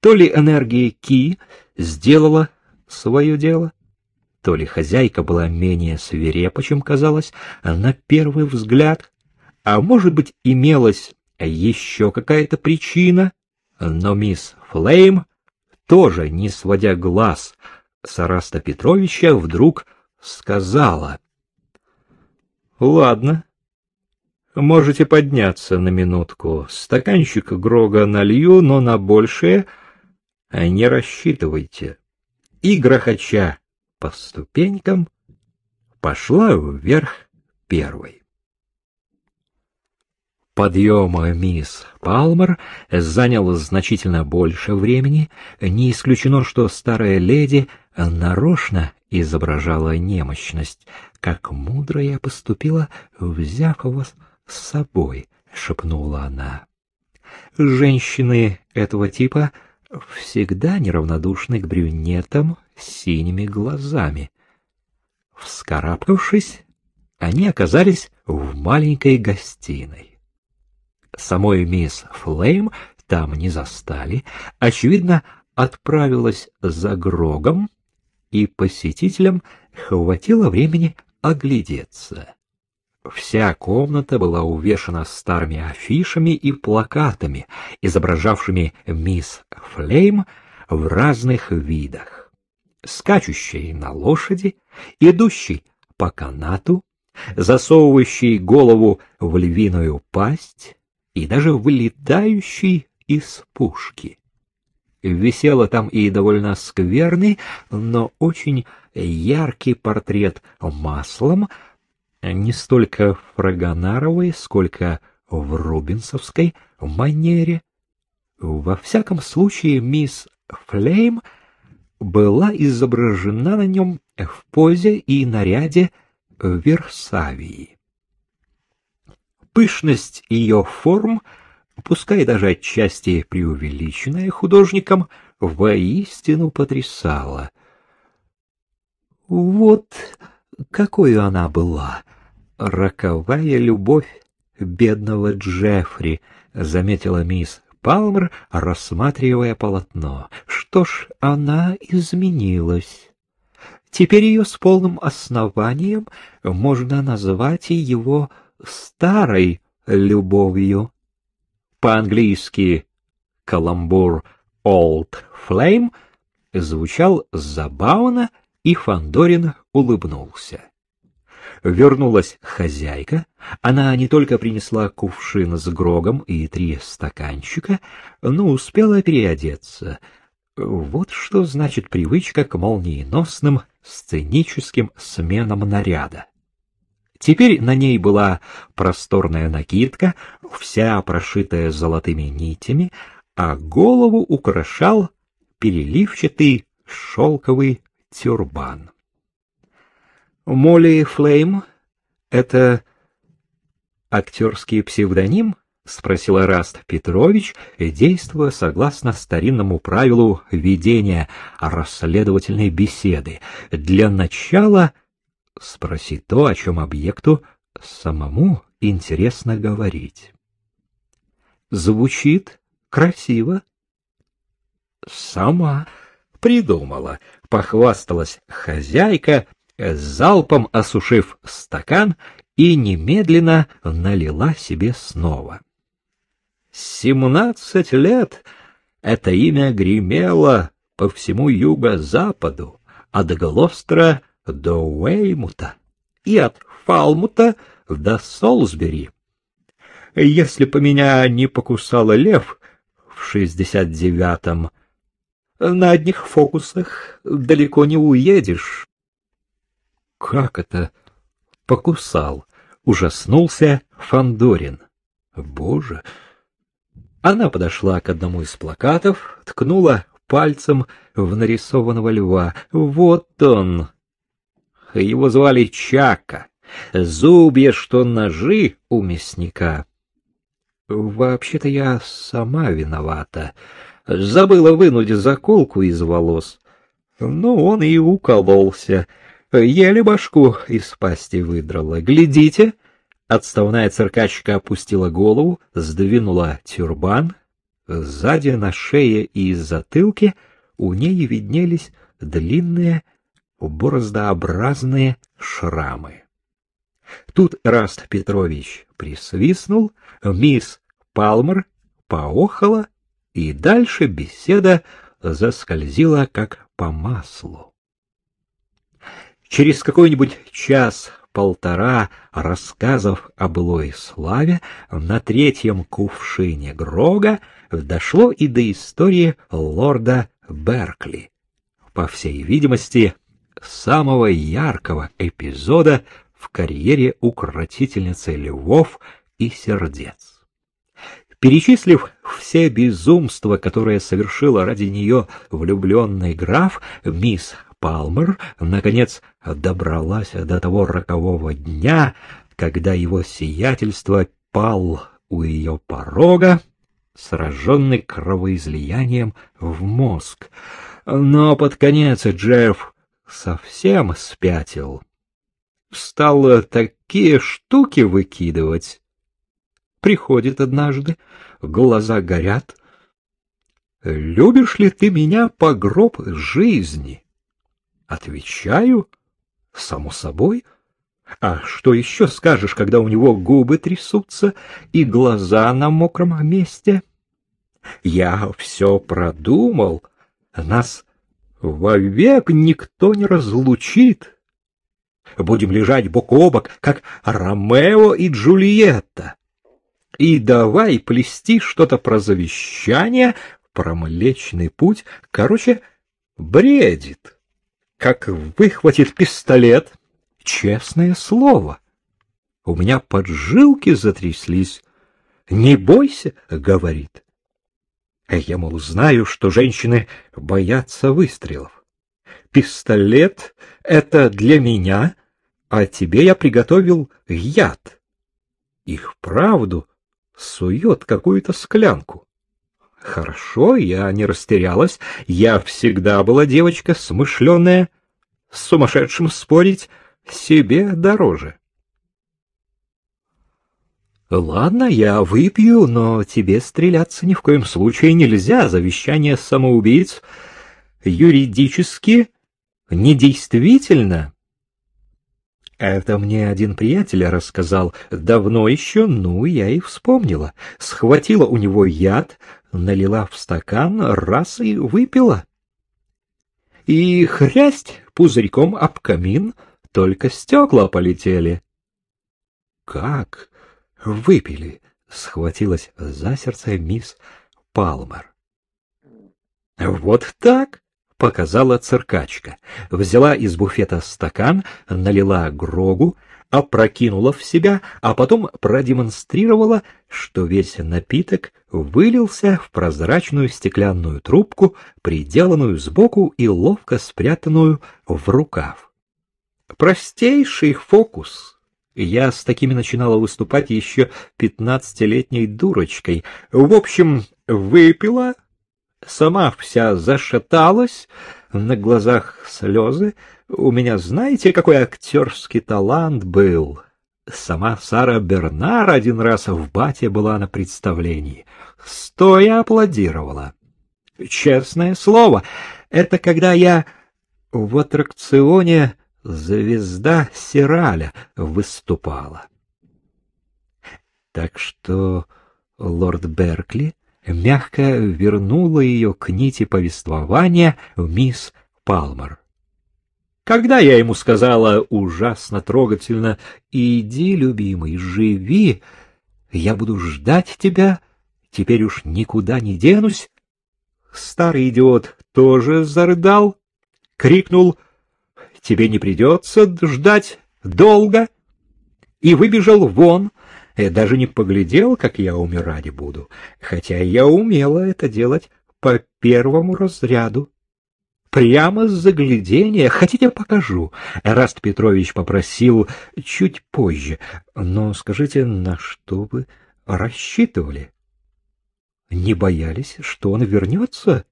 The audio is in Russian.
То ли энергия Ки сделала свое дело, то ли хозяйка была менее свирепа, чем казалось на первый взгляд, а может быть, имелась еще какая-то причина, но мисс Флейм, тоже не сводя глаз с Араста Петровича, вдруг сказала. — Ладно, можете подняться на минутку. Стаканчик Грога налью, но на большее не рассчитывайте. И грохоча по ступенькам пошла вверх первой. Подъем мисс Палмер занял значительно больше времени. Не исключено, что старая леди нарочно изображала немощность. Как мудро я поступила, взяв его с собой, — шепнула она. Женщины этого типа всегда неравнодушны к брюнетам с синими глазами. Вскарабкавшись, они оказались в маленькой гостиной. Самой мисс Флейм там не застали, очевидно, отправилась за Грогом, и посетителям хватило времени оглядеться. Вся комната была увешана старыми афишами и плакатами, изображавшими мисс Флейм в разных видах. Скачущей на лошади, идущей по канату, засовывающей голову в львиную пасть и даже вылетающей из пушки. Висело там и довольно скверный, но очень яркий портрет маслом — не столько в Фрагонаровой, сколько в рубинсовской манере. Во всяком случае, мисс Флейм была изображена на нем в позе и наряде Версавии. Пышность ее форм, пускай даже отчасти преувеличенная художником, воистину потрясала. Вот какой она была, роковая любовь бедного Джеффри, заметила мисс Палмер, рассматривая полотно. Что ж, она изменилась. Теперь ее с полным основанием можно назвать его старой любовью. По-английски каламбур «old flame» звучал забавно, и Фандорин улыбнулся. Вернулась хозяйка. Она не только принесла кувшин с грогом и три стаканчика, но успела переодеться. Вот что значит привычка к молниеносным сценическим сменам наряда. Теперь на ней была просторная накидка, вся прошитая золотыми нитями, а голову украшал переливчатый шелковый тюрбан. Молли Флейм — это актерский псевдоним? — спросил Раст Петрович, действуя согласно старинному правилу ведения расследовательной беседы. Для начала спроси то, о чем объекту самому интересно говорить. Звучит красиво. Сама придумала, похвасталась хозяйка, залпом осушив стакан и немедленно налила себе снова. Семнадцать лет это имя гремело по всему юго-западу, от Глостера до Уэймута и от Фалмута до Солсбери. Если бы меня не покусала лев в шестьдесят девятом, на одних фокусах далеко не уедешь. Как это? Покусал. Ужаснулся Фандорин. Боже! Она подошла к одному из плакатов, ткнула пальцем в нарисованного льва. Вот он! Его звали Чака. Зубья, что ножи у мясника. Вообще-то я сама виновата. Забыла вынуть заколку из волос. Ну, он и укололся. Еле башку из пасти выдрала. Глядите! Отставная циркачка опустила голову, сдвинула тюрбан. Сзади на шее и затылке у ней виднелись длинные бороздообразные шрамы. Тут Раст Петрович присвистнул, мисс Палмер поохала, и дальше беседа заскользила как по маслу. Через какой-нибудь час-полтора рассказов о былой славе на третьем кувшине Грога дошло и до истории лорда Беркли. По всей видимости, самого яркого эпизода в карьере укротительницы львов и сердец. Перечислив все безумства, которые совершила ради нее влюбленный граф, мисс Палмер, наконец, добралась до того рокового дня, когда его сиятельство пал у ее порога, сраженный кровоизлиянием в мозг. Но под конец Джефф совсем спятил. Стал такие штуки выкидывать. Приходит однажды, глаза горят. «Любишь ли ты меня по гроб жизни?» Отвечаю, само собой. А что еще скажешь, когда у него губы трясутся и глаза на мокром месте? Я все продумал. Нас вовек никто не разлучит. Будем лежать бок о бок, как Ромео и Джульетта. И давай плести что-то про завещание, про Млечный Путь. Короче, бредит как выхватит пистолет, честное слово. У меня поджилки затряслись. «Не бойся», — говорит. Я, мол, знаю, что женщины боятся выстрелов. Пистолет — это для меня, а тебе я приготовил яд. Их правду сует какую-то склянку. Хорошо, я не растерялась. Я всегда была девочка смышленая. С сумасшедшим спорить себе дороже. Ладно, я выпью, но тебе стреляться ни в коем случае нельзя. Завещание самоубийц юридически недействительно. Это мне один приятель рассказал давно еще, ну, я и вспомнила. Схватила у него яд, налила в стакан, раз и выпила. И хрясть пузырьком об камин, только стекла полетели. — Как? Выпили? — схватилась за сердце мисс Палмер. — Вот так! — показала циркачка. Взяла из буфета стакан, налила Грогу, опрокинула в себя, а потом продемонстрировала, что весь напиток вылился в прозрачную стеклянную трубку, приделанную сбоку и ловко спрятанную в рукав. Простейший фокус. Я с такими начинала выступать еще пятнадцатилетней дурочкой. В общем, выпила, сама вся зашаталась, на глазах слезы, у меня знаете, какой актерский талант был? Сама Сара Бернар один раз в Бате была на представлении. Стоя аплодировала. Честное слово, это когда я в аттракционе «Звезда Сираля» выступала. Так что лорд Беркли мягко вернула ее к нити повествования мисс Палмер. Когда я ему сказала ужасно трогательно «Иди, любимый, живи, я буду ждать тебя, теперь уж никуда не денусь», старый идиот тоже зарыдал, крикнул «Тебе не придется ждать долго» и выбежал вон, и даже не поглядел, как я умирать буду, хотя я умела это делать по первому разряду. Прямо с заглядения. Хотите, покажу? Эраст Петрович попросил чуть позже. Но скажите, на что вы рассчитывали? Не боялись, что он вернется?